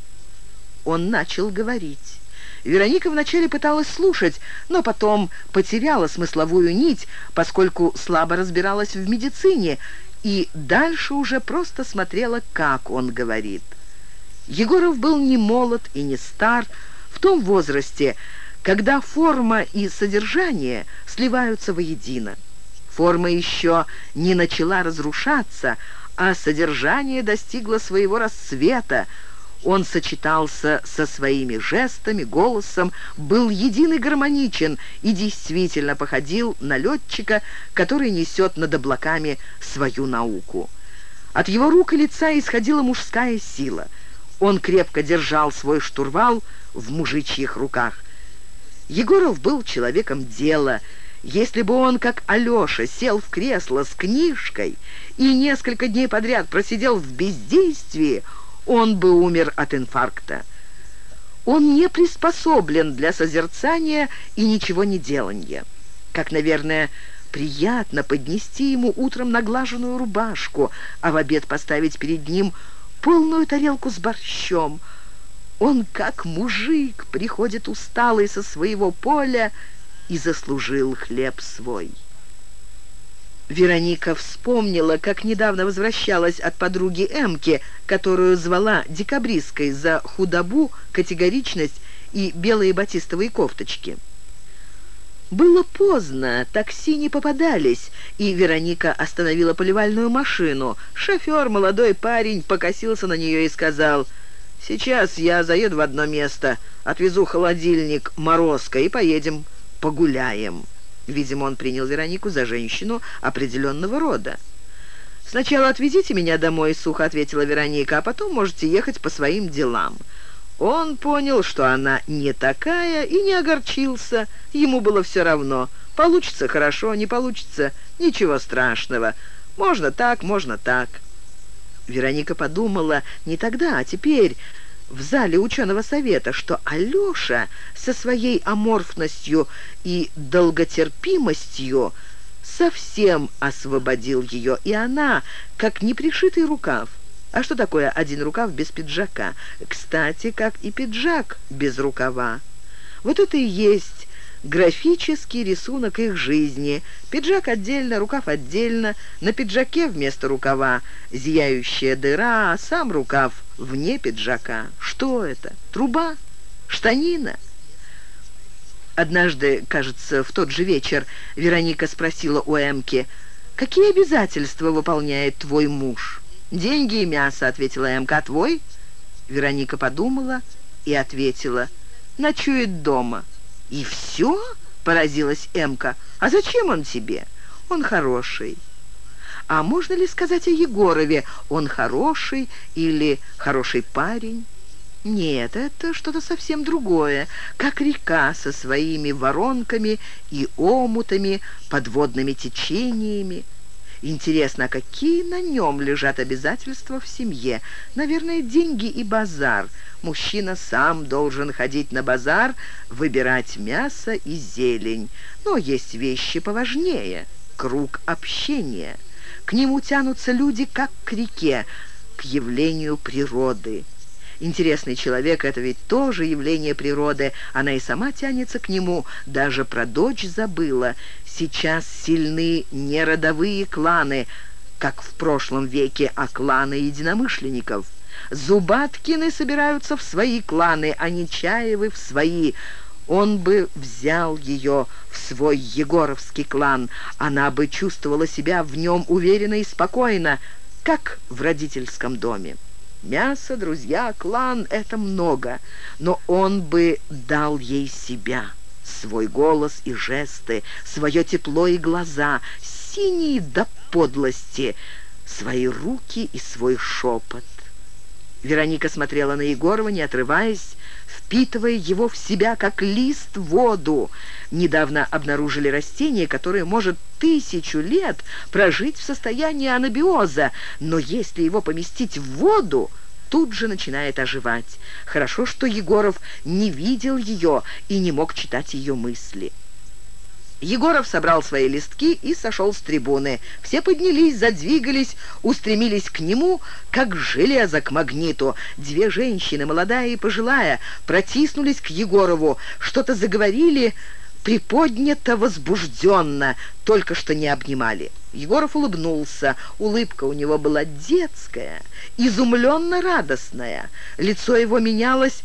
Он начал говорить. Вероника вначале пыталась слушать, но потом потеряла смысловую нить, поскольку слабо разбиралась в медицине, и дальше уже просто смотрела, как он говорит. Егоров был не молод и не стар, в том возрасте, когда форма и содержание сливаются воедино. Форма еще не начала разрушаться, а содержание достигло своего расцвета. Он сочетался со своими жестами, голосом, был един и гармоничен и действительно походил на летчика, который несет над облаками свою науку. От его рук и лица исходила мужская сила. Он крепко держал свой штурвал в мужичьих руках. Егоров был человеком дела — если бы он, как Алеша, сел в кресло с книжкой и несколько дней подряд просидел в бездействии, он бы умер от инфаркта. Он не приспособлен для созерцания и ничего не делания. Как, наверное, приятно поднести ему утром наглаженную рубашку, а в обед поставить перед ним полную тарелку с борщом. Он, как мужик, приходит усталый со своего поля и заслужил хлеб свой. Вероника вспомнила, как недавно возвращалась от подруги Эмки, которую звала декабристкой за худобу, категоричность и белые батистовые кофточки. Было поздно, такси не попадались, и Вероника остановила поливальную машину. Шофер, молодой парень, покосился на нее и сказал, «Сейчас я заеду в одно место, отвезу холодильник Морозко и поедем погуляем». Видимо, он принял Веронику за женщину определенного рода. «Сначала отвезите меня домой», — сухо ответила Вероника, «а потом можете ехать по своим делам». Он понял, что она не такая, и не огорчился. Ему было все равно. Получится хорошо, не получится ничего страшного. Можно так, можно так. Вероника подумала не тогда, а теперь в зале ученого совета, что Алеша со своей аморфностью и долготерпимостью совсем освободил ее, и она, как непришитый рукав. А что такое один рукав без пиджака? Кстати, как и пиджак без рукава. Вот это и есть графический рисунок их жизни. Пиджак отдельно, рукав отдельно, на пиджаке вместо рукава зияющая дыра, а сам рукав вне пиджака. Что это? Труба? Штанина? Однажды, кажется, в тот же вечер Вероника спросила у Эмки, какие обязательства выполняет твой муж?» «Деньги и мясо», — ответила Эмка. «А твой?» Вероника подумала и ответила. «Ночует дома». «И все?» — поразилась Эмка. «А зачем он тебе? Он хороший». «А можно ли сказать о Егорове? Он хороший или хороший парень?» Нет, это что-то совсем другое, как река со своими воронками и омутами, подводными течениями. Интересно, какие на нем лежат обязательства в семье? Наверное, деньги и базар. Мужчина сам должен ходить на базар, выбирать мясо и зелень. Но есть вещи поважнее. Круг общения. К нему тянутся люди, как к реке, к явлению природы. Интересный человек — это ведь тоже явление природы. Она и сама тянется к нему, даже про дочь забыла. Сейчас сильны не родовые кланы, как в прошлом веке, а кланы единомышленников. Зубаткины собираются в свои кланы, а Нечаевы в свои. Он бы взял ее в свой Егоровский клан. Она бы чувствовала себя в нем уверенно и спокойно, как в родительском доме. Мясо, друзья, клан — это много, но он бы дал ей себя, свой голос и жесты, свое тепло и глаза, синие до подлости, свои руки и свой шепот. Вероника смотрела на Егорова, не отрываясь, впитывая его в себя, как лист в воду. Недавно обнаружили растение, которое может тысячу лет прожить в состоянии анабиоза, но если его поместить в воду, тут же начинает оживать. Хорошо, что Егоров не видел ее и не мог читать ее мысли. Егоров собрал свои листки и сошел с трибуны. Все поднялись, задвигались, устремились к нему, как железо к магниту. Две женщины, молодая и пожилая, протиснулись к Егорову, что-то заговорили, приподнято, возбужденно, только что не обнимали. Егоров улыбнулся. Улыбка у него была детская, изумленно радостная. Лицо его менялось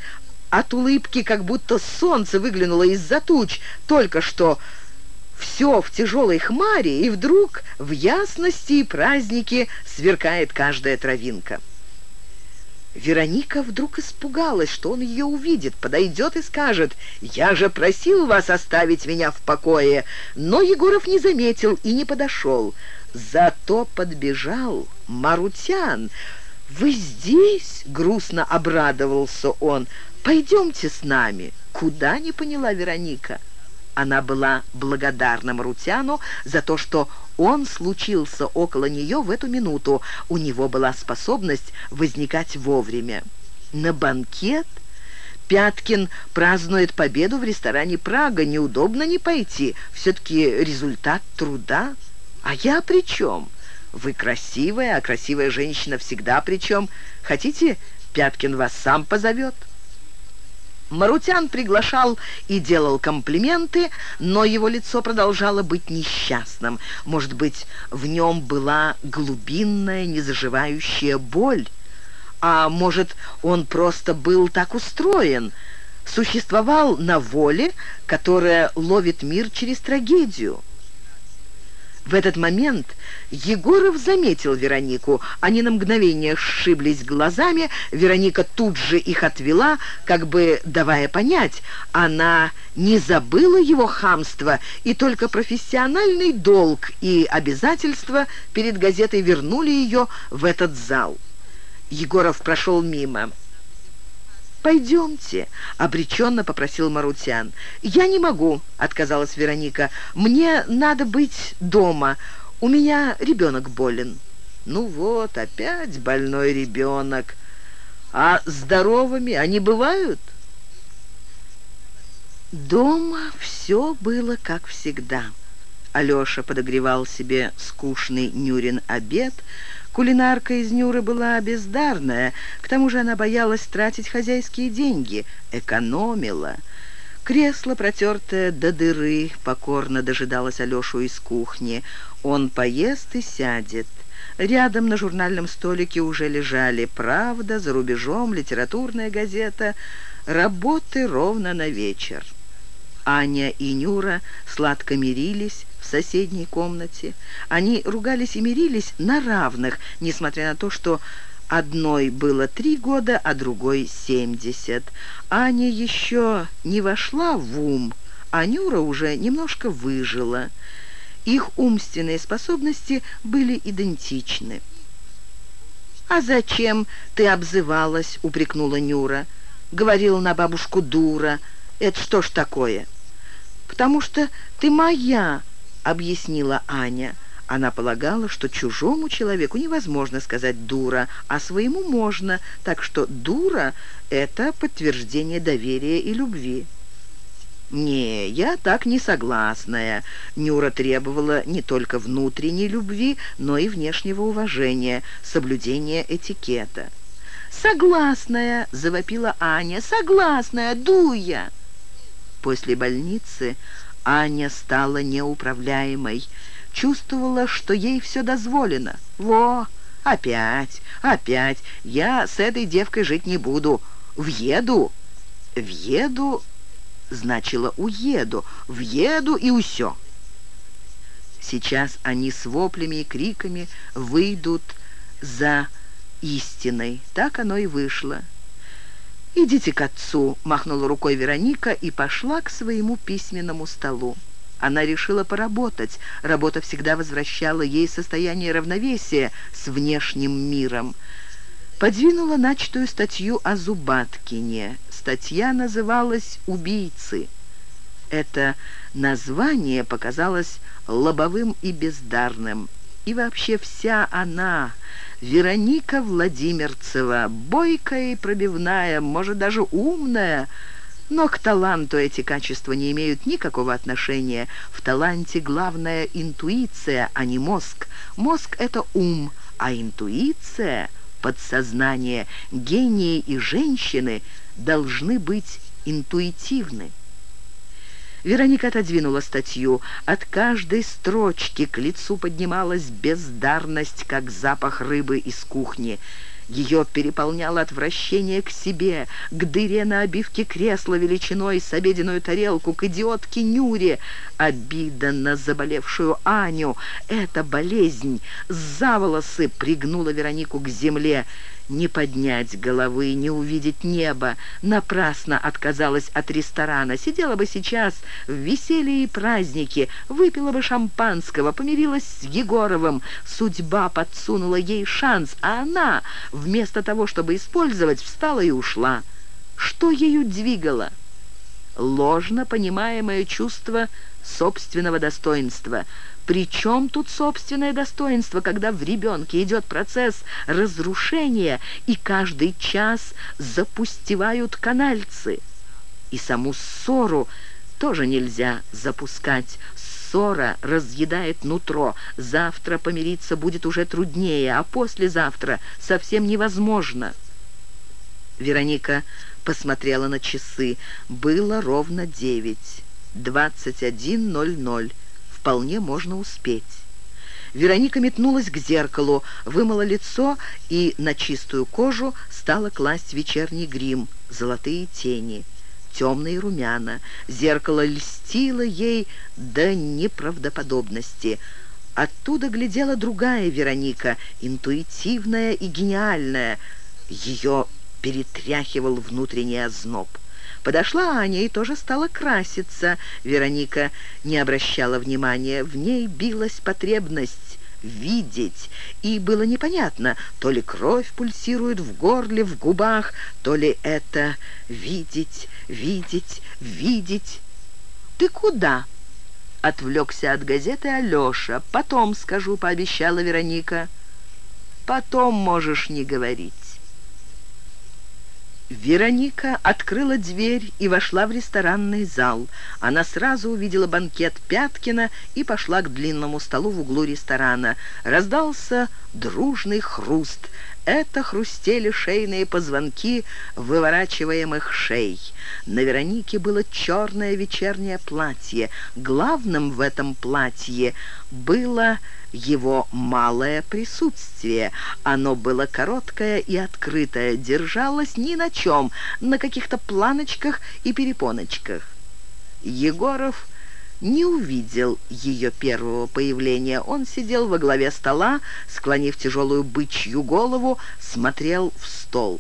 от улыбки, как будто солнце выглянуло из-за туч, только что все в тяжелой хмаре, и вдруг в ясности и празднике сверкает каждая травинка. Вероника вдруг испугалась, что он ее увидит, подойдет и скажет «Я же просил вас оставить меня в покое». Но Егоров не заметил и не подошел. Зато подбежал Марутян. «Вы здесь?» — грустно обрадовался он. «Пойдемте с нами». «Куда?» — не поняла Вероника. Она была благодарна Марутяну за то, что он случился около нее в эту минуту. У него была способность возникать вовремя. На банкет Пяткин празднует победу в ресторане «Прага». Неудобно не пойти. Все-таки результат труда. А я при чем? Вы красивая, а красивая женщина всегда при чем. Хотите, Пяткин вас сам позовет?» Марутян приглашал и делал комплименты, но его лицо продолжало быть несчастным. Может быть, в нем была глубинная, незаживающая боль? А может, он просто был так устроен, существовал на воле, которая ловит мир через трагедию? В этот момент Егоров заметил Веронику. Они на мгновение сшиблись глазами. Вероника тут же их отвела, как бы давая понять, она не забыла его хамство, и только профессиональный долг и обязательства перед газетой вернули ее в этот зал. Егоров прошел мимо. «Пойдемте», — обреченно попросил Марутян. «Я не могу», — отказалась Вероника. «Мне надо быть дома. У меня ребенок болен». «Ну вот, опять больной ребенок. А здоровыми они бывают?» Дома все было как всегда. Алеша подогревал себе скучный Нюрин обед, Кулинарка из Нюры была бездарная, к тому же она боялась тратить хозяйские деньги, экономила. Кресло, протертое до дыры, покорно дожидалось Алешу из кухни. Он поест и сядет. Рядом на журнальном столике уже лежали «Правда», «За рубежом», «Литературная газета», работы ровно на вечер. Аня и Нюра сладко мирились соседней комнате. Они ругались и мирились на равных, несмотря на то, что одной было три года, а другой семьдесят. Аня еще не вошла в ум, а Нюра уже немножко выжила. Их умственные способности были идентичны. «А зачем ты обзывалась?» — упрекнула Нюра. «Говорила на бабушку дура. Это что ж такое?» «Потому что ты моя», — объяснила Аня. Она полагала, что чужому человеку невозможно сказать «дура», а своему можно, так что «дура» — это подтверждение доверия и любви. «Не, я так не согласная». Нюра требовала не только внутренней любви, но и внешнего уважения, соблюдения этикета. «Согласная!» — завопила Аня. «Согласная! Дуя!» После больницы Аня стала неуправляемой. Чувствовала, что ей все дозволено. «Во! Опять! Опять! Я с этой девкой жить не буду! Въеду!» «Въеду!» значило «уеду», «въеду» и «усё». Сейчас они с воплями и криками выйдут за истиной. Так оно и вышло. «Идите к отцу», — махнула рукой Вероника и пошла к своему письменному столу. Она решила поработать. Работа всегда возвращала ей состояние равновесия с внешним миром. Подвинула начатую статью о Зубаткине. Статья называлась «Убийцы». Это название показалось лобовым и бездарным. И вообще вся она, Вероника Владимирцева, бойкая и пробивная, может, даже умная, но к таланту эти качества не имеют никакого отношения. В таланте главная интуиция, а не мозг. Мозг — это ум, а интуиция — подсознание, гении и женщины должны быть интуитивны. Вероника отодвинула статью. От каждой строчки к лицу поднималась бездарность, как запах рыбы из кухни. Ее переполняло отвращение к себе, к дыре на обивке кресла величиной с обеденную тарелку, к идиотке Нюре, обида на заболевшую Аню. Эта болезнь за волосы пригнула Веронику к земле не поднять головы, не увидеть небо. Напрасно отказалась от ресторана. Сидела бы сейчас в веселье и празднике, выпила бы шампанского, помирилась с Егоровым. Судьба подсунула ей шанс, а она, вместо того, чтобы использовать, встала и ушла. Что ею двигало? Ложно понимаемое чувство собственного достоинства – причем тут собственное достоинство, когда в ребенке идет процесс разрушения, и каждый час запустевают канальцы? И саму ссору тоже нельзя запускать. Ссора разъедает нутро. Завтра помириться будет уже труднее, а послезавтра совсем невозможно. Вероника посмотрела на часы. Было ровно девять. Двадцать один ноль ноль вполне можно успеть. Вероника метнулась к зеркалу, вымыла лицо и на чистую кожу стала класть вечерний грим, золотые тени, темные румяна. Зеркало льстило ей до неправдоподобности. Оттуда глядела другая Вероника, интуитивная и гениальная. Ее перетряхивал внутренний озноб. Подошла Аня и тоже стала краситься. Вероника не обращала внимания. В ней билась потребность видеть, и было непонятно, то ли кровь пульсирует в горле, в губах, то ли это видеть, видеть, видеть. «Ты куда?» — отвлекся от газеты Алеша. «Потом скажу», — пообещала Вероника. «Потом можешь не говорить». Вероника открыла дверь и вошла в ресторанный зал. Она сразу увидела банкет Пяткина и пошла к длинному столу в углу ресторана. Раздался дружный хруст. Это хрустели шейные позвонки выворачиваемых шей. На Веронике было черное вечернее платье. Главным в этом платье было его малое присутствие. Оно было короткое и открытое, держалось ни на чем, на каких-то планочках и перепоночках. Егоров не увидел ее первого появления. Он сидел во главе стола, склонив тяжелую бычью голову, смотрел в стол.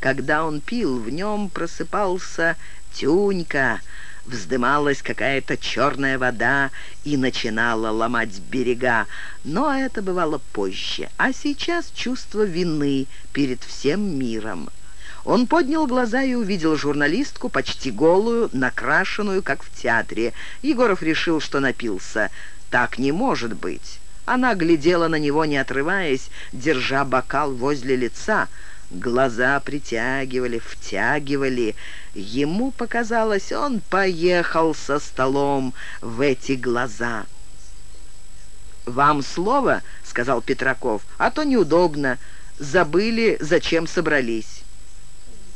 Когда он пил, в нем просыпался тюнька, вздымалась какая-то черная вода и начинала ломать берега. Но это бывало позже, а сейчас чувство вины перед всем миром. Он поднял глаза и увидел журналистку, почти голую, накрашенную, как в театре. Егоров решил, что напился. Так не может быть. Она глядела на него, не отрываясь, держа бокал возле лица. Глаза притягивали, втягивали. Ему показалось, он поехал со столом в эти глаза. «Вам слово?» — сказал Петраков. «А то неудобно. Забыли, зачем собрались».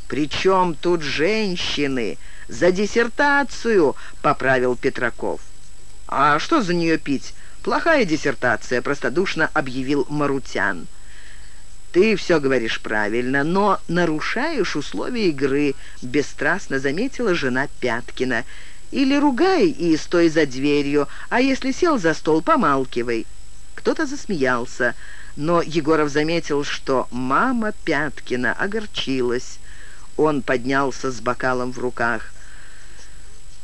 «Причем тут женщины? За диссертацию!» — поправил Петраков. «А что за нее пить? Плохая диссертация», — простодушно объявил Марутян. «Ты все говоришь правильно, но нарушаешь условия игры», — бесстрастно заметила жена Пяткина. «Или ругай и стой за дверью, а если сел за стол, помалкивай». Кто-то засмеялся, но Егоров заметил, что мама Пяткина огорчилась. Он поднялся с бокалом в руках.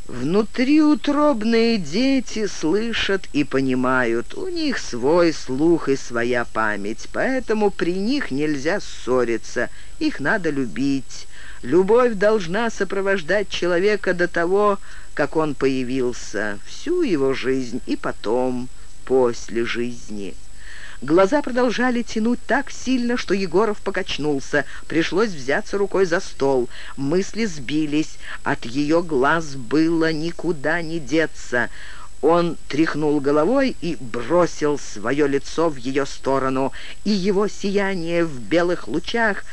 Внутриутробные дети слышат и понимают. У них свой слух и своя память, поэтому при них нельзя ссориться. Их надо любить. Любовь должна сопровождать человека до того, как он появился, всю его жизнь и потом, после жизни. Глаза продолжали тянуть так сильно, что Егоров покачнулся. Пришлось взяться рукой за стол. Мысли сбились. От ее глаз было никуда не деться. Он тряхнул головой и бросил свое лицо в ее сторону, и его сияние в белых лучах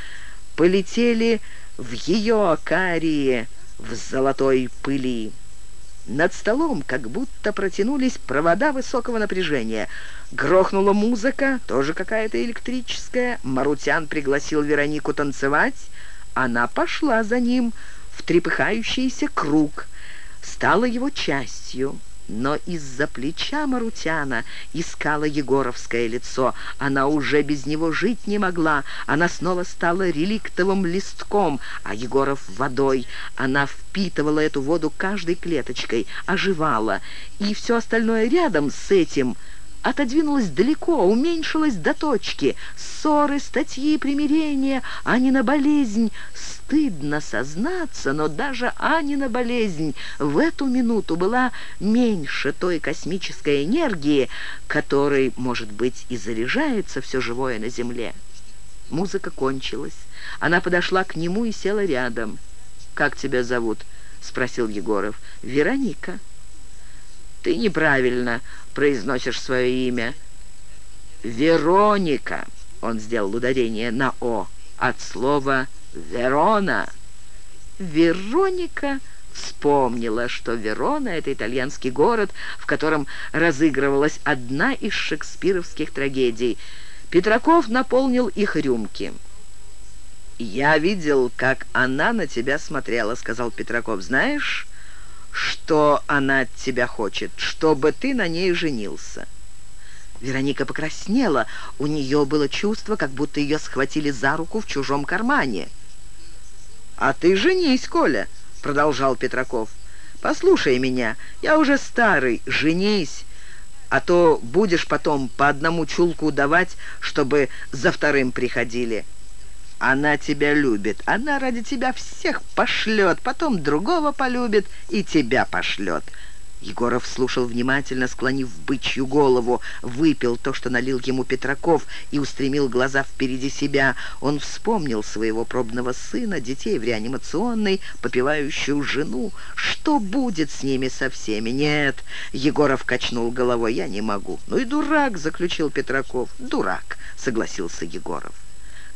полетели в ее акарии в золотой пыли. Над столом как будто протянулись провода высокого напряжения. Грохнула музыка, тоже какая-то электрическая. Марутян пригласил Веронику танцевать. Она пошла за ним в трепыхающийся круг, стала его частью но из-за плеча Марутяна искала Егоровское лицо. Она уже без него жить не могла. Она снова стала реликтовым листком, а Егоров — водой. Она впитывала эту воду каждой клеточкой, оживала. И все остальное рядом с этим — отодвинулась далеко, уменьшилась до точки. Ссоры, статьи, примирения, а не на болезнь. Стыдно сознаться, но даже Анина болезнь в эту минуту была меньше той космической энергии, которой, может быть, и заряжается все живое на Земле. Музыка кончилась. Она подошла к нему и села рядом. «Как тебя зовут?» — спросил Егоров. «Вероника». «Ты неправильно произносишь свое имя. Вероника, он сделал ударение на «о», от слова «Верона». Вероника вспомнила, что Верона — это итальянский город, в котором разыгрывалась одна из шекспировских трагедий. Петраков наполнил их рюмки. «Я видел, как она на тебя смотрела», — сказал Петраков. «Знаешь, что она от тебя хочет, чтобы ты на ней женился». Вероника покраснела. У нее было чувство, как будто ее схватили за руку в чужом кармане. «А ты женись, Коля», — продолжал Петраков. «Послушай меня, я уже старый, женись, а то будешь потом по одному чулку давать, чтобы за вторым приходили». Она тебя любит. Она ради тебя всех пошлет, потом другого полюбит и тебя пошлет». Егоров слушал внимательно, склонив бычью голову, выпил то, что налил ему Петраков, и устремил глаза впереди себя. Он вспомнил своего пробного сына, детей в реанимационной, попивающую жену. Что будет с ними со всеми? Нет, Егоров качнул головой, я не могу. Ну и дурак, заключил Петраков. Дурак, согласился Егоров.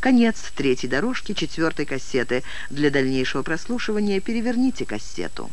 Конец третьей дорожки четвертой кассеты. Для дальнейшего прослушивания переверните кассету.